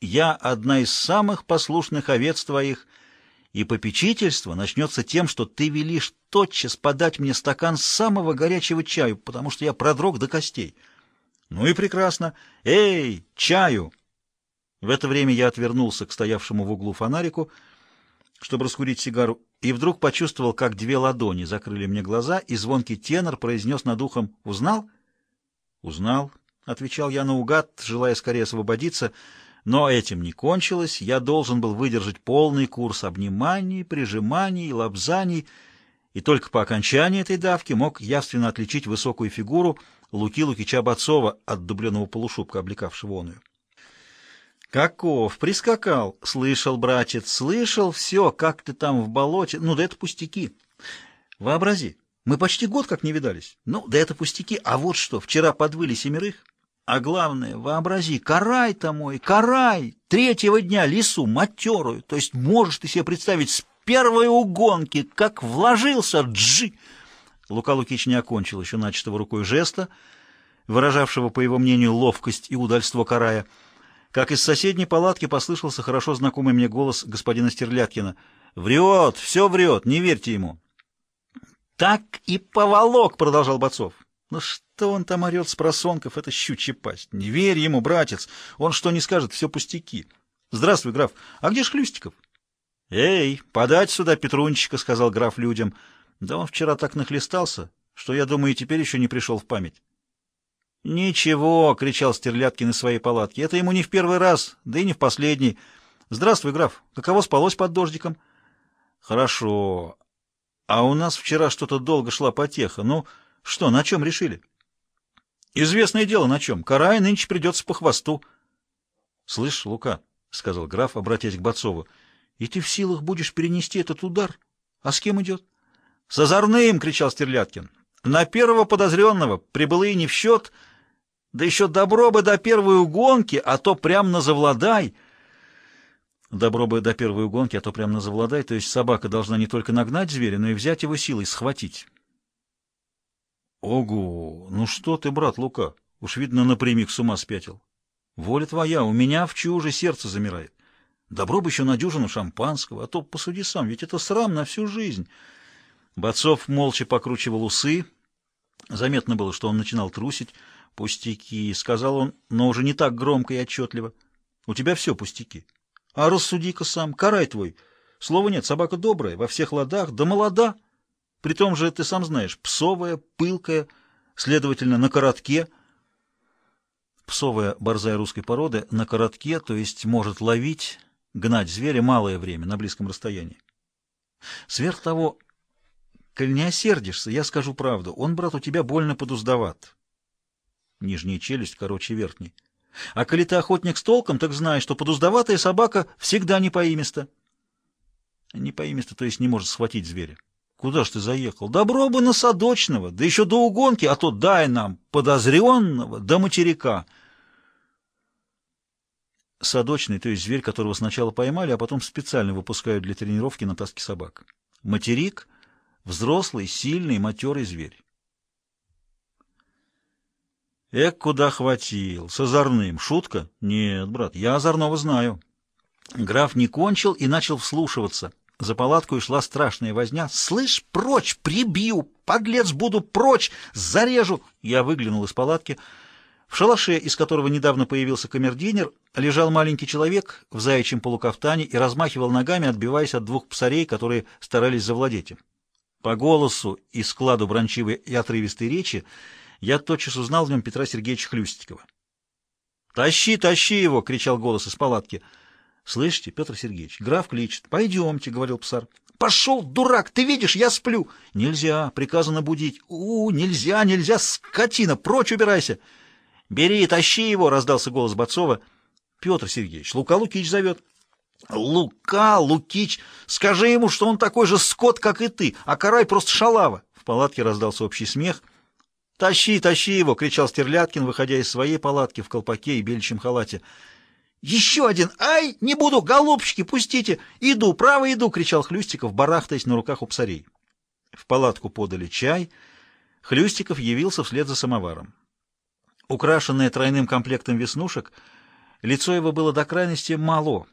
Я одна из самых послушных овец твоих, и попечительство начнется тем, что ты велишь тотчас подать мне стакан самого горячего чаю, потому что я продрог до костей. Ну и прекрасно. Эй, чаю! В это время я отвернулся к стоявшему в углу фонарику, чтобы раскурить сигару, и вдруг почувствовал, как две ладони закрыли мне глаза, и звонкий тенор произнес над ухом «Узнал?» «Узнал», — отвечал я наугад, желая скорее освободиться, но этим не кончилось, я должен был выдержать полный курс обниманий, прижиманий, лобзаний, и только по окончании этой давки мог явственно отличить высокую фигуру Луки Лукича Бацова от дубленого полушубка, облекавшего оную. «Каков! Прискакал! Слышал, братец, слышал все, как ты там в болоте. Ну, да это пустяки. Вообрази, мы почти год как не видались. Ну, да это пустяки. А вот что, вчера подвыли семерых. А главное, вообрази, карай-то мой, карай! Третьего дня лису матерую. То есть можешь ты себе представить с первой угонки, как вложился джи!» Лука Лукич не окончил еще начатого рукой жеста, выражавшего, по его мнению, ловкость и удальство карая — как из соседней палатки послышался хорошо знакомый мне голос господина Стерляткина. «Врет, все врет, не верьте ему». «Так и поволок», — продолжал Бацов. «Ну что он там орет с просонков, это щучья пасть. Не верь ему, братец, он что не скажет, все пустяки. Здравствуй, граф. А где ж Хлюстиков?» «Эй, подать сюда Петрунчика», — сказал граф людям. «Да он вчера так нахлестался, что, я думаю, и теперь еще не пришел в память». «Ничего!» — кричал Стерляткин из своей палатки. «Это ему не в первый раз, да и не в последний. Здравствуй, граф. Каково спалось под дождиком?» «Хорошо. А у нас вчера что-то долго шла потеха. Ну, что, на чем решили?» «Известное дело, на чем. Карай нынче придется по хвосту». «Слышь, Лука», — сказал граф, обратясь к Бацову, — «и ты в силах будешь перенести этот удар? А с кем идет?» «С озорным!» — кричал Стерляткин. «На первого подозренного прибылые не в счет...» Да еще добро бы до первой угонки, а то прям на завладай. Добро бы до первой угонки, а то прям на завладай. То есть собака должна не только нагнать зверя, но и взять его силой, схватить. Ого! Ну что ты, брат Лука, уж видно напрямик с ума спятил. Воля твоя, у меня в чуже сердце замирает. Добро бы еще на дюжину шампанского, а то посуди сам, ведь это срам на всю жизнь. Бацов молча покручивал усы. Заметно было, что он начинал трусить. «Пустяки», — сказал он, но уже не так громко и отчетливо. «У тебя все пустяки. А рассуди-ка сам, карай твой. Слова нет, собака добрая, во всех ладах, да молода. При том же, ты сам знаешь, псовая, пылкая, следовательно, на коротке». Псовая борзая русской породы на коротке, то есть может ловить, гнать зверя малое время, на близком расстоянии. Сверх того, коль не осердишься, я скажу правду, он, брат, у тебя больно подуздават. Нижняя челюсть короче верхней. А коли ты охотник с толком, так знай, что подуздоватая собака всегда не поимиста. Не поимиста, то есть не может схватить зверя. Куда ж ты заехал? Добро бы на садочного, да еще до угонки, а то дай нам подозренного до материка. Садочный, то есть зверь, которого сначала поймали, а потом специально выпускают для тренировки на таске собак. Материк — взрослый, сильный, матерый зверь. Эк, куда хватил, с озорным. Шутка? Нет, брат, я озорного знаю. Граф не кончил и начал вслушиваться. За палатку шла страшная возня. «Слышь, прочь, прибью! Подлец буду, прочь! Зарежу!» Я выглянул из палатки. В шалаше, из которого недавно появился камердинер, лежал маленький человек в заячьем полукафтане и размахивал ногами, отбиваясь от двух псарей, которые старались завладеть им. По голосу и складу брончивой и отрывистой речи я тотчас узнал в нем Петра Сергеевича Хлюстикова. «Тащи, тащи его!» — кричал голос из палатки. «Слышите, Петр Сергеевич, граф кличет. Пойдемте», — говорил псар. «Пошел, дурак, ты видишь, я сплю». «Нельзя, приказано будить». «У, нельзя, нельзя, скотина, прочь убирайся». «Бери, тащи его», — раздался голос Бацова. «Петр Сергеевич, Лука Лукич зовет». «Лука, Лукич, скажи ему, что он такой же скот, как и ты, а Карай просто шалава». В палатке раздался общий смех — «Тащи, тащи его!» — кричал Стерляткин, выходя из своей палатки в колпаке и бельчьем халате. «Еще один! Ай, не буду! Голубчики, пустите! Иду, право иду!» — кричал Хлюстиков, барахтаясь на руках у псарей. В палатку подали чай. Хлюстиков явился вслед за самоваром. Украшенная тройным комплектом веснушек, Лицо его было до крайности мало,